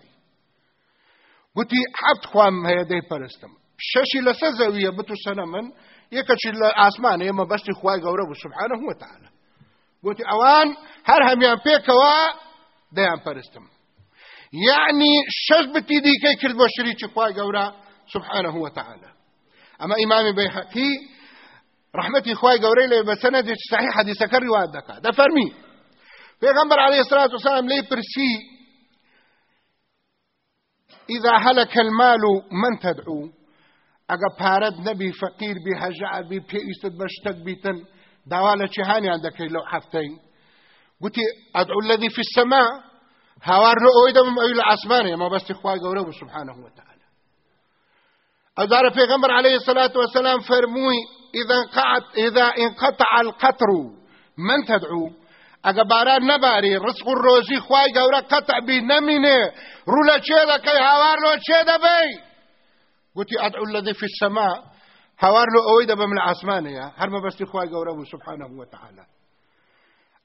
گوتی حەفت خوام دەی پەرستم شەشی لەسەر زەویە بتو من لە ئاسمان ئێمە بەستی خوای گەورە بوو سبحانه وتعالى. گوتی ئەوان هەر هەمیان پێکەوە دەیان پەرستم يعني شەش بتی دیکەی کرد بۆ شریکی خوای گەورە سبحانه وتعالى. ئەمە ئیمامی بەیحەقی رحمتي قوري لي بسند صحيح حديث كري وادك ده فرمي. پیغمبر عليه الصلاة والسلام لي برسي إذا هلك المال من تدعو؟ اگا پارد نبي فقير بي هجع بي بيستد بشتك بيتن دواله چهاني عندك لو حفتين. قلت أدعو الذي في السماء له أويدا من أيل العسمان ما بس إخوائي قوله سبحانه وتعالى. أدار پیغمبر عليه الصلاة والسلام فرموي إذا انقطع إذا انقطع القطر من تدعو؟ ئەگە باران نەباری ڕسق و ڕۆژی گەورە قەتع بی نەمینێ ڕوو لە دەکەی هاوار لۆ چێ دەبەی گوتی الذي في السماء هاوار لۆ ئەوەی دەبم لە ئاسمانەیە هەر مەبەستی خی گەورە بوو سبحانه وتعالى.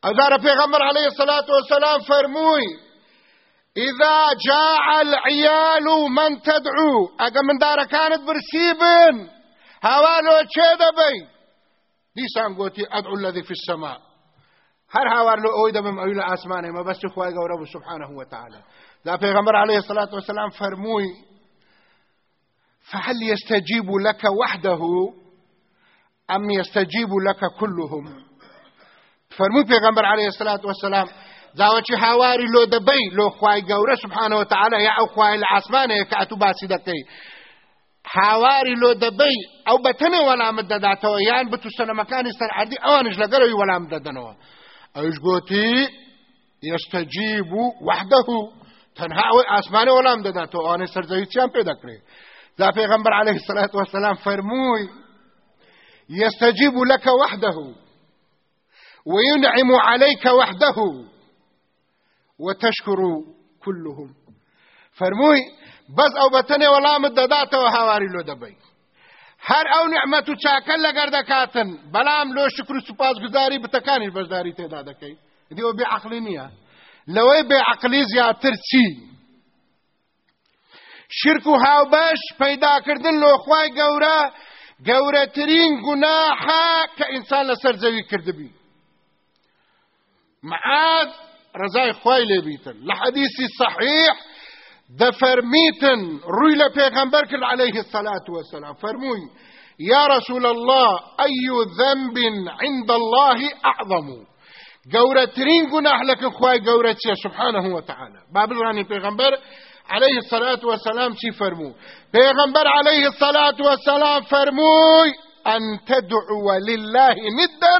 ئەدارە پێغەمبەر عليه الصلاة والسلام فەرمووی إذا جاء العيال من تدعو أجا من دار كانت برسيبن هاوالو چێ دەبەی دیسان گوتی ئەدعو الذي في السماء. لە ئەوی دەبم ئەوی لە ئاسمانێ مەبەستی خوای گەورە بوو سبحانه وتعالى. دا پێغەمبەر عليه الصلاة والسلام فەرمووی فهل يستجيب لك وحده أم يستجيب لك كلهم؟ فرمووی پێغەمبەر عليه الصلاة والسلام داوەچی هاواری لۆ دەبەی لۆ خوای گەورە سبحانه وتعالى یا ئەو خوای لە ئاسمانەیە کە ئەتوو باسی دەکەی هاواری لۆ دەبەی ئەو بەتەنێ وەلامت دەداتەوە یان بتو سەنەمەکانی سەرعردی ئەوانش لەگەرەوەی وەلام دەدەنەوە ئەوش گوتی يستجيب وحده تەنها ئەوەی ئاسمانە وەلام دەداتەوە ئەوانەی سەرزەوی چیان پێ دەکرێت ذا پیغمبر عليه الصلاة والسلام فرموي يستجيب لك وحده وينعم عليك وحده وتشكر كلهم فرموي بەس ئەو بەتەنێ وەڵامت دەداتەوە هاواری لۆ دەبەی هەر ئەو نعمەت و چاکە لەگەر دەکاتن بەڵام لۆ شکر و سوپاسگوزاری بتەکانی بەشداری تێدا دەکەی دیەوە بێعقلی نییە لەوەی بێعقلی زیاتر چی؟ شرک و هاوبەش پەیداکردن لۆخوای گەورە گەورەترین گوناحە کە ئینسان لەسەر زەوی کردبی معاد ڕزای خی لێبیتن لە حەدیسی صحیح دەفەرمیتن ڕووی لە پێغەمبەر کرد عليه الصلاة والسلام فەرمووی يا رسول الله أي ذنب عند الله أعظم گەورەترین گوناح لەکە خوای چیە؟ سبحانه وتعالى بابزانی پێغەمبەر عليه الصلاة والسلام چی فرمو پیغمبر عليه الصلاة والسلام فرموی أن تدعو لله ندا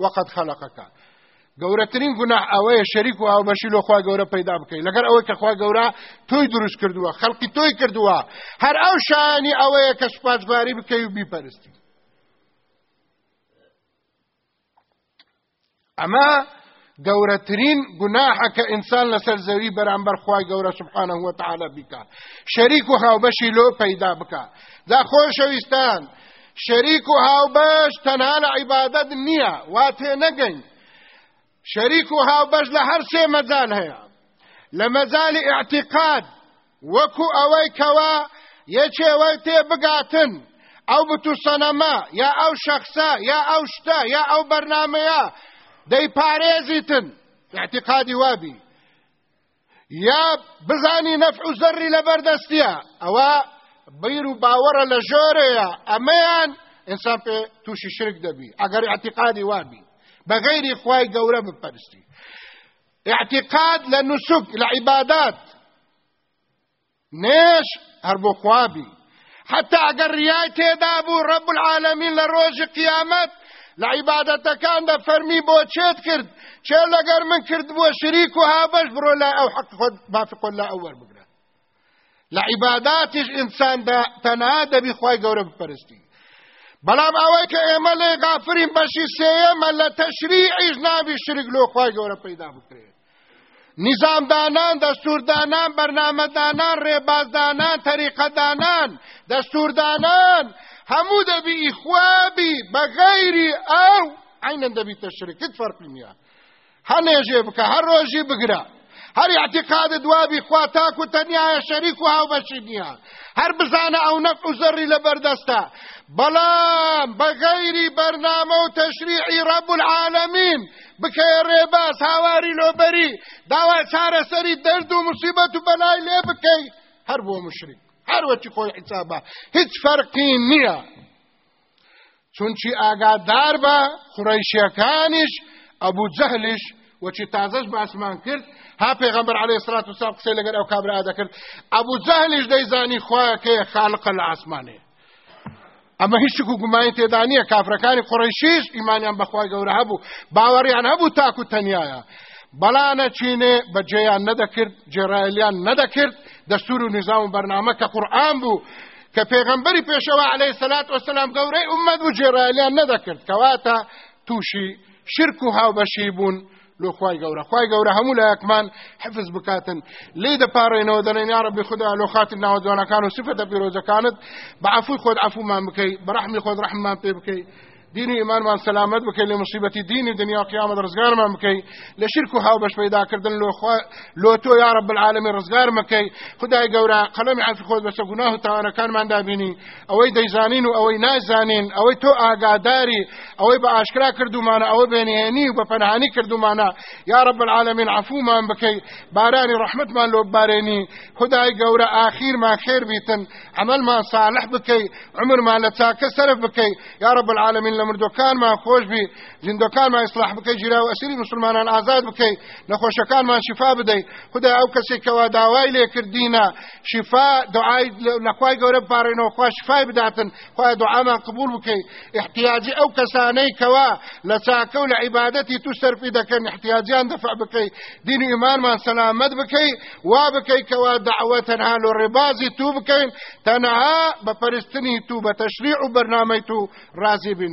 وقد خلقك. گەورەترین گوناح ئەوەیە شەریک و هاوبەشی لۆ خوا گەورە پەیدا بکەیت لەگەر ئەوەی کە خوا گەورە تۆی دروست کردووە خەڵقی تۆی کردووە. هەر ئەو شانی ئەوەیە کە سوپاسباری بکەی و بیپەرستی. ئەمە گەورەترین گوناحە کە ئینسان لەسەر زەوی بەرامبەر خوای گەورە سبحانه وتعالى بکە شەریک و هاوبەشی لۆ پەیدا بکە دا خۆشەویستان شەریک و هاوبەش تەنها لە عیبادەت نییە وا تێ نەگەین. شەریک و هاوبەش لە هەر سێ مەجال هەیە. لە مەجای اعتقاد وەکو ئەوەی کەوا یەکێوەی تێ بگاتن. ئەو بتو سەنەما یا ئەو شەخصە یا ئەو شتە یا ئەو بەرنمەیە دەی پارێزیتن اعتقادی وابی. یا بزانی نەفع و زەڕی لەبەردەستیە ئەوە بیر و باوەڕە لە ژۆرەیە. ئەمەیان ئینسان پێ تووشی شرک دەبی ئەگەر اعتقادی وابی. بغير خواي قورة بپرستی اعتقاد لنسك لعبادات نيش هربو خوابي حتى اگر رياي تيدابو رب العالمين لروج قيامت لعبادة دا فرمي بو چيت کرد. چه لگر من کرد بو شريك و هابش برو لا أو حق خود بافق لا اول بقرا لعباداتش انسان دا تنادا بخواي قورة بپرستی بەڵام ئەوەی کە ئێمە لێ غافرین بەشی سێەمە لە تەشریعیش ناوی شرک لۆ خی گەورە پەیدا بکرێت. نظامدانان دەستوردانان بەرنامەدانان ڕێبازدانان تەریقەدانان دەستوردانان هەموو دەبی ئیخوابی بەغەیری ئەو عینەن دەبی تەشرکت فەرقی نییە. هەنێژێ بکە هەر ڕۆژی بگرە. هەر اعتقاد دوابی خوا تاک و تەنیایە شەریک و هاوبەشی نییە. هەر بزانە ئەو نەف و زەڕی لە بەردەستە بەڵام بەغەیری بەرنامە و تەشریعی ڕەب العالمین. بکەیە ڕێباس هاواری لۆبەری داوای چارەسەری دەرد و مصیبەت و بەلای لێ بکەی هەر بۆ مشrik هەروەچی خۆی حیسابە هیچ فەرقی نییە چونچی ئاگادار بە خوڕیشیەکانیش ئەبوو جەهلیش وەچی تازەش باسمان کرد ها پێغەمبەر عەلەیهی سڵات وسلام قسەی لەگەر ئەو کابرا دەکرد. ئەبوو جەهلیش دەیزانی خوایەکەیە خالقە لە ئاسمانەیە ئەمە هیچ شک و گومانی تێدا نییە کافرەکانی قڕیشیش ئیمانیان بەخوای گەورە هەبوو. باوەڕیان هەبوو تاکو تەنایە بەڵانە چینێ بەجێیان نەدەکرد جێرایلیان نەدەکرد. دەستور و نظام و بەرنامە کە قورآن بوو کە پێغەمبەری پێشەوە عەلەیهی سەلات وەسەلام گەورەی ئومەت بوو جێرایلیان نەدەکرد. کەواتە شرک و هاوبەشی بوون. لو خواي قورا خواي قورا همو لا يكمان حفظ بكاتن لي دا بارينو دلين يا ربي خدا لو خاتنا ودوانا كانوا صفة بيروزا كانت بعفو خود عفو ما بكي برحمي خود رحم ما بكي دینی ایمانمان سلامت بکەی لە مصیبەتی دینی دنیا قیامەت ڕزگارمان بکەی لە شرک و بەش پیداکردن لۆ تۆ یا رب العالمین ڕزگار مەکەی. خدای گەورە قەڵەمی عفی خۆت بەسە گوناه و تاوانەکانمان دابینی ئەوەی دەیزانین و ئەوەی نازانین. ئەوەی تۆ ئاگاداری ئەوەی بە ئاشکرا کردومانە ئەوە بێنێنی و بە پەنهانی کردومانە. یا رب العالمین عفومان بکەی. بارانی ڕحمتمان لۆ بارێنی خدای گەورە ئاخیرمان خێر بیتن. عملمان صالح بکەی. عمرمان لە چاکە سەرف بکەی. یا رب العالمین لە مردوەکانمان خۆش بی زیندەکانمان ئیسلاح بکەی جیرا و ئەسیری مسلمانان ئازاد بکەی نەخۆشەکانمان شفا بدەیت خدای ئەو کەسێکەوە داوای لێ کردینە شفا دعای لەخوای گەورە بپارێنەوە خوا شفای بداتن خوای دعامان قبول بکەی. احتیاجی ئەو کەسانەی کەوا لە چاکە و لە عیبادەتی تو سەرفی دەکەن احتیاجیان دەفع بکەی. دینی ئیمانمان سەلامەت بکەی وا بکەی کەوا دعوە تەنها لۆ ڕێبازی تو بکەین تەنها بەپەرستنی تو و بەرنامەی تو رازی بن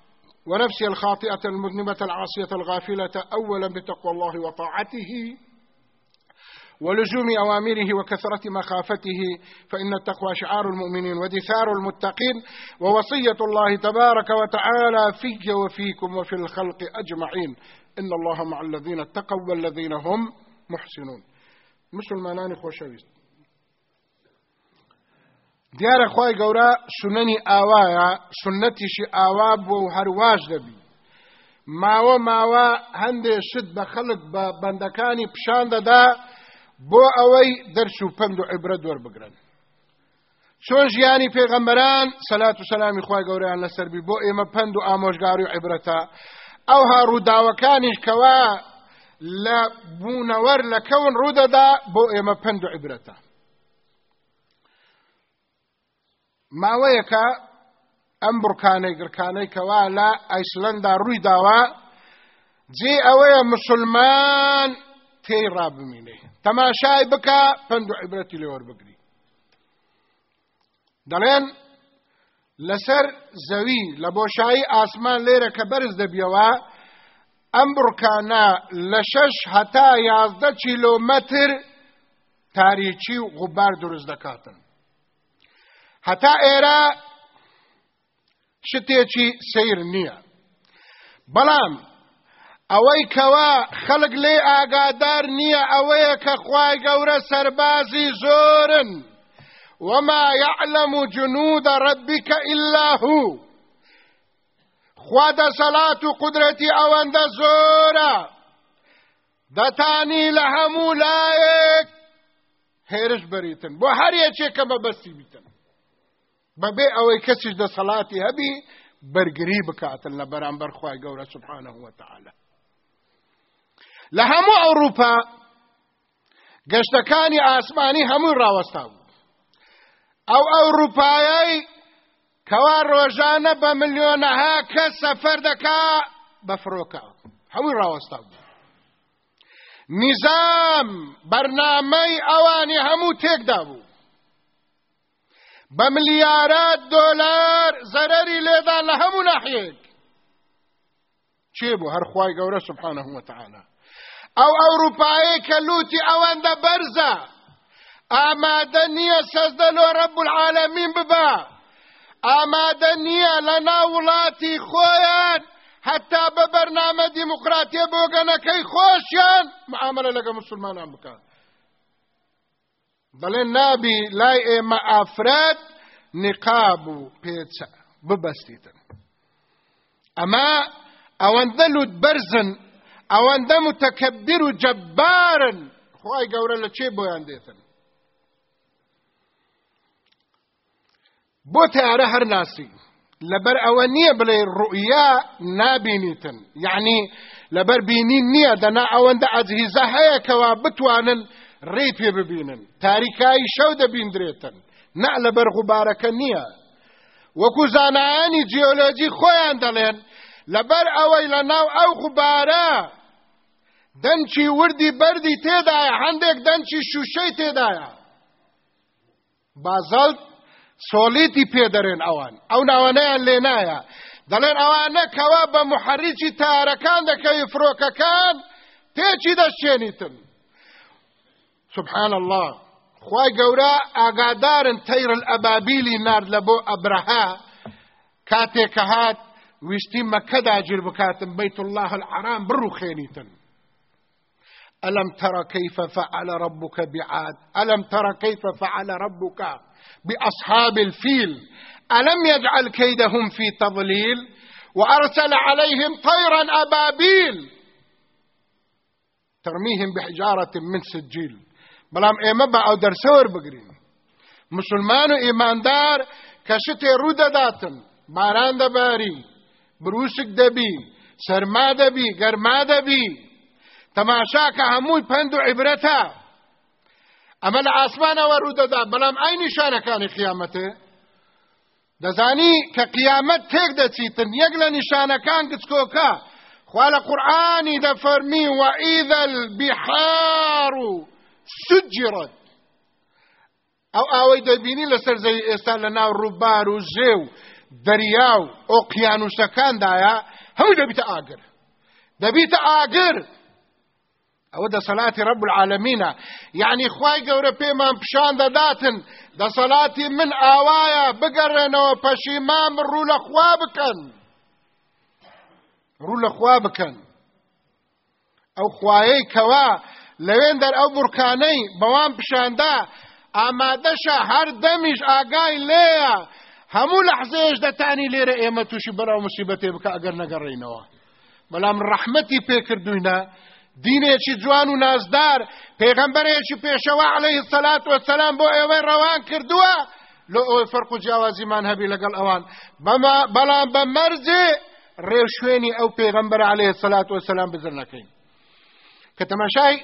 ونفسي الخاطئة المذنبة العاصية الغافلة أولا بتقوى الله وطاعته ولزوم أوامره وكثرة مخافته فإن التقوى شعار المؤمنين ودثار المتقين ووصية الله تبارك وتعالى في وفيكم وفي الخلق أجمعين. إن الله مع الذين اتقوا والذين هم محسنون. مسلمانان خوشويست. دیارە خی گەورە سنەنی ئاوایە سنەتیشی ئاوا بۆ و هەرواش دەبی. ماوە ماوە هەندێ شت بە خەڵک بە بەندەکانی پیشان دەدا بۆ ئەوەی دەرس و پند و عیبرە دووەربگرن چۆن ژیانی پێغەمبەران سەلات و سەلامی خی گەوریان لەسەربی بۆ ئێمە پند و ئامۆژگاری و عیبرەتە. ئەو هاڕووداوەکانیش کەوا لە بوونەوەر لە کەون ڕوودەدا بۆ ئێمە پند و عیبرەتە. ماوەیەکە ئەم بڕکانەی گرکانەی کەوا لە ئایسلندا ڕووی داوە جێ ئەوەیە مسلمان تێی ڕابمینێ. تەماشای بکە پند و عیبرەتی لێوەربگری دەڵێن لەسەر زەوی لە بۆشایی ئاسمان لێرە کە بەرز دەبیەوە ئەم بڕکانە لە شەش هەتا یازدە کیلۆمەتر تاریکی و غوبار دروست دەکاتن. هەتا ئێرە شتێکی سیر نییە. بەڵام ئەوەی کەوا خەڵک لێ ئاگادار نییە ئەوەیە کە خوای گەورە سەربازی زۆرن. وما يعلم جنود ربك إلا هو. خواد صلاة قدرتي أوان دا زورا دتاني لهمو لايك هيرش بريتن بو هر يچه كما بسي بيتن بەبێ ئەوەی کەسیش دەسەڵاتی هەبی بەرگری بکاتن لە بەرامبەر خی گەورە سبحانه وتعالى لە هەموو ئەوروپا گەشتەکانی ئاسمانی هەمووی ڕاوەستا بوو. ئەو ئەوروپایەی کەوا ڕۆژانە بە ملیۆنەها کەس سەفەر دەکا بە فرۆکە هەمووی ڕاوەستا بوو. نظام بەرنامەی ئەوانی هەموو تێکدا بوو. بە ملیارات دۆلار زەرری لێدان لە هەموو ناحیەک چێ بوو؟ هەر خوای گەورە سبحانه وتعالى ئەو ئەوروپایی کە لوتی ئەوەندە بەرزە. ئامادە نییە سەزدە لۆ ڕەب العالەمین ببە ئامادە نییە لە ناو وڵاتی خۆیان حتا بە بەرنامە دیموکراتیە بۆ گەنەکەی خۆشیان. معاملە لەگە مسلمانان بکات بەڵێن نابی لای ئێمە ئافرەت نقاب و پێچە ببەستیتن. ئەمە ئەوەندە لوت بەرزن ئەوەندە متەکەبیر و جەبارن خی گەورە لە چێ بۆیان دێتن؟ بۆ تیارە هەر ناسی لەبەر ئەوە نییە بڵێ ڕوئیا نابینیتن. یعنی لەبەر بینی نییە دەنا ئەوەندە ئەجهیزە هەیە کەوا بتوانن ڕێ پێ ببینن. تاریکایی شەو دەبیندرێتن. نە لەبەر غوبارەکە نییە. وەکو زانایانی جیۆلۆجی خۆیان دەڵێن لەبەر ئەوەی لە ناو ئەو غوبارە دەنچی وردی بەردی تێدایە هەندێک دەنچی شوشەی تێدایە. بازەڵت سۆلیتی پێدەرێن ئەوان. ئەو ناوانەیان لێ نایە. دەڵێن ئەوانە کەوا بە محەریکی تارەکان دەکەوی فرۆکەکان تێکی دەشتێنیتن. سبحان الله خوای گەورە ئاگادارن تەیر ئەبابیلی نرد لە بۆ ئەبرەها. کاتێکە هات ویستی مەکەدا گیر بکاتن بەیت الله الحرام بڕوخێنیتن. ألم ترى كيف فعل ربك بعاد. ألم ترى كيف فعل ربك بأصحاب الفيل ألم يجعل كيدهم في تضليل وأرسل عليهم طيرا أبابيل ترميهم بحجارة من سجيل بەڵام ئێمە بە ئەو دەرسەوەر بگرین مسلمان و ئیماندار کە شتێ ڕوو دەداتن باران دەباری بروسک دەبی سەرما دەبی گەرما دەبی تەماشاکە هەمووی پند و عیبرەتە ئەمە لە ئاسمانەوە ڕوودەدا بەڵام ئای نیشانەکانی قیامەتێ دەزانی کە قیامەت تێک دەچیتن یەک لە نیشانەکان گچکۆکە خوا لە قورآانی دەفەرمی وەئیدە البحار. سجرت. ئەو ئاوەی دەبینی لەسەر زەوی ئێستا لە ناو ڕووبار و ژێ و دەریا و ئۆقییانوسەکاندایە هەموو دەبیتە ئاگر. دەبیتە ئاگر. ئەوە دەسەلاتی ڕب العالمینە یعنی خی گەورە پێمان پیشان دەداتن دەسەلاتی من ئاوایە بگەڕێنەوە پەشیمان ڕوو لە خوا بکەن. ڕوو لە خوا بکەن. ئەو خوایەی کەوا لەوێن دەر ئەو بورکانەی بەوان پیشاندا ئامادەشە هەر دەمیش ئاگای لێیە هەموو لە حزێش دەتانی لێرە ئێمە تووشی بەراو مسیبەتێ بکە ئەگەر نەگەڕێینەوە بەڵام ڕەحمەتی پێکردوینە. دینێکی جوان و نازدار پێغەمبەرێکی پێشەوە عليه سەلات وەسەلام بۆ ئێوەی ڕەوان کردووە. لۆ ئەوەی فەرق و جیاوازیمان هەبی لەگەڵ ئەوان. بەڵام بە مەرجێ ڕێو شوێنی ئەو پێغەمبەر عليه سەلات وەسەلام بزر نەکەین. کە تەماشای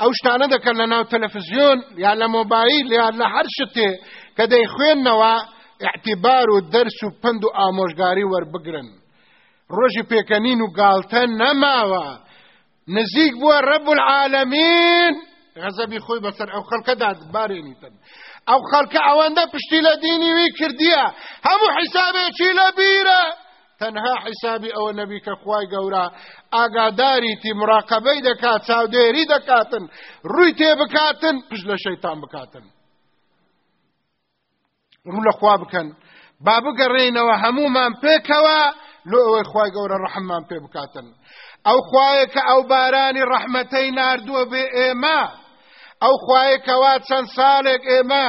ئەو شتانە دەکەن لە ناو تەلەفزیۆن یا لە مۆبایل یا لە هەر شتێ کە دەیخوێندنەوە اعتیبار و دەرس و پند و ئامۆژگاری وەربگرن. ڕۆژی پێکەنین و گاڵتە نەماوە. نزیک بووە ڕەب العالمین غەزەبی خۆی بەسەر ئەو خەڵکەدا بارێنیتن ئەو خەڵکە ئەوەندە پشتی لە دینی وی کردیە. هەموو حیسابێکی لە بیرە. تەنها حیسابی ئەوە نەبی کە خوای گەورە. ئاگاداری تی مراقبەی دەکات چاودێری دەکاتن ڕووی تێ بکاتن پشت لە شەیتان بکاتن. ڕوو لە خوا بکەن. با بگەڕێنەوە هەمومان پێکەوە لۆ ئەوەی خوای گەورە ڕەحممان پێ بکاتن. ئەو خوایە کە ئەو بارانی ڕەحمەتەی ناردووە بێ ئێمە. ئەو خوایە کەوا چەند ساڵێک ئێمە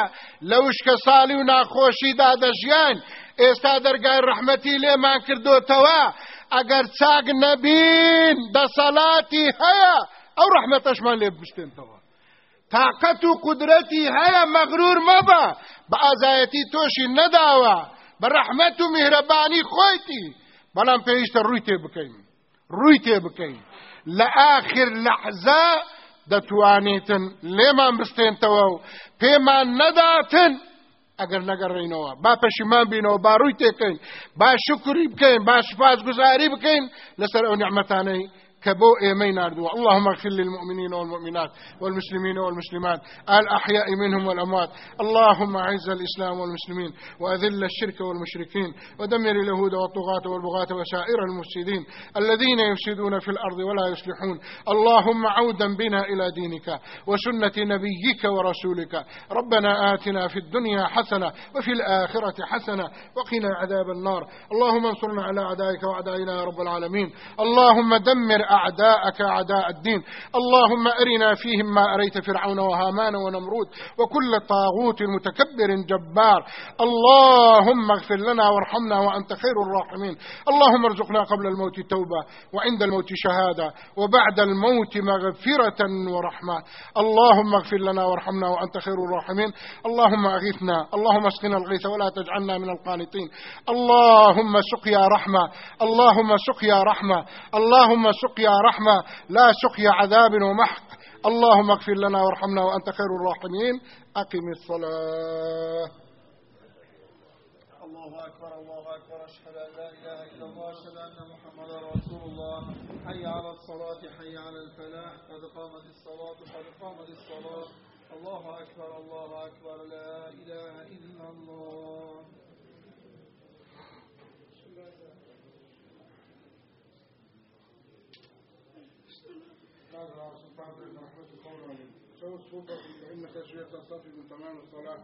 لە وشکە ساڵی و ناخۆشیدا دەژیان. ئێستا دەرگای ڕەحمەتی لێمان کردوتەوە. ئەگەر چاک نەبین دەسەڵاتی هەیە ئەو ڕەحمەتەشمان لێ بشتێنتەوە. تااقەت و قدرەتی هەیە مەغرور مەبە. بە ئازایەتی تۆشی نەداوە. بە ڕەحمەت و میهرەبانی خۆیتی. بەڵام پێویستە ڕووی تێ بکەین. ڕووی تێ بکەین. لە ئاخر لەحزە دەتوانێتن لێمان بستێنتەوە و پێمان نەداتن. ئەگەر نەگەڕێنەوە با پەشیمان بینەوە با ڕووی تێکەین با شکری بکەین با شفاز گوزاری بکەین لەسەر ئەو نعمەتانەی كبو إيمين أردوا اللهم اغفر للمؤمنين والمؤمنات والمسلمين والمسلمات الأحياء منهم والأموات. اللهم أعز الإسلام والمسلمين وأذل الشرك والمشركين ودمر اليهود والطغاة والبغاة وسائر المفسدين الذين يفسدون في الأرض ولا يصلحون. اللهم عودا بنا إلى دينك وسنة نبيك ورسولك. ربنا آتنا في الدنيا حسنة وفي الآخرة حسنة وقنا عذاب النار. اللهم انصرنا على أعدائك وأعدائنا يا رب العالمين. اللهم دمر أعداءك أعداء الدين. اللهم أرنا فيهم ما أريت فرعون وهامان ونمرود وكل طاغوت متكبر جبار. اللهم اغفر لنا وارحمنا وأنت خير الراحمين. اللهم ارزقنا قبل الموت توبة وعند الموت شهادة وبعد الموت مغفرة ورحمة. اللهم اغفر لنا وارحمنا وأنت خير الراحمين. اللهم أغثنا. اللهم اسقنا الغيث ولا تجعلنا من القانطين. اللهم سقيا رحمة. اللهم سقيا رحمة. اللهم سقيا سقيا رحمة لا سقيا عذاب ومحق. اللهم اغفر لنا وارحمنا وأنت خير الراحمين. أقم الصلاة. الله أكبر الله أكبر. أشهد أن لا إله إلا الله أشهد أن محمدا رسول الله. حي على الصلاة حي على الفلاح. قد قامت الصلاة قد قامت الصلاة. الله أكبر الله أكبر. لا إله إلا الله. سبحانه رحمته قولا فإنك شيئة تصفي من تمام الصلاة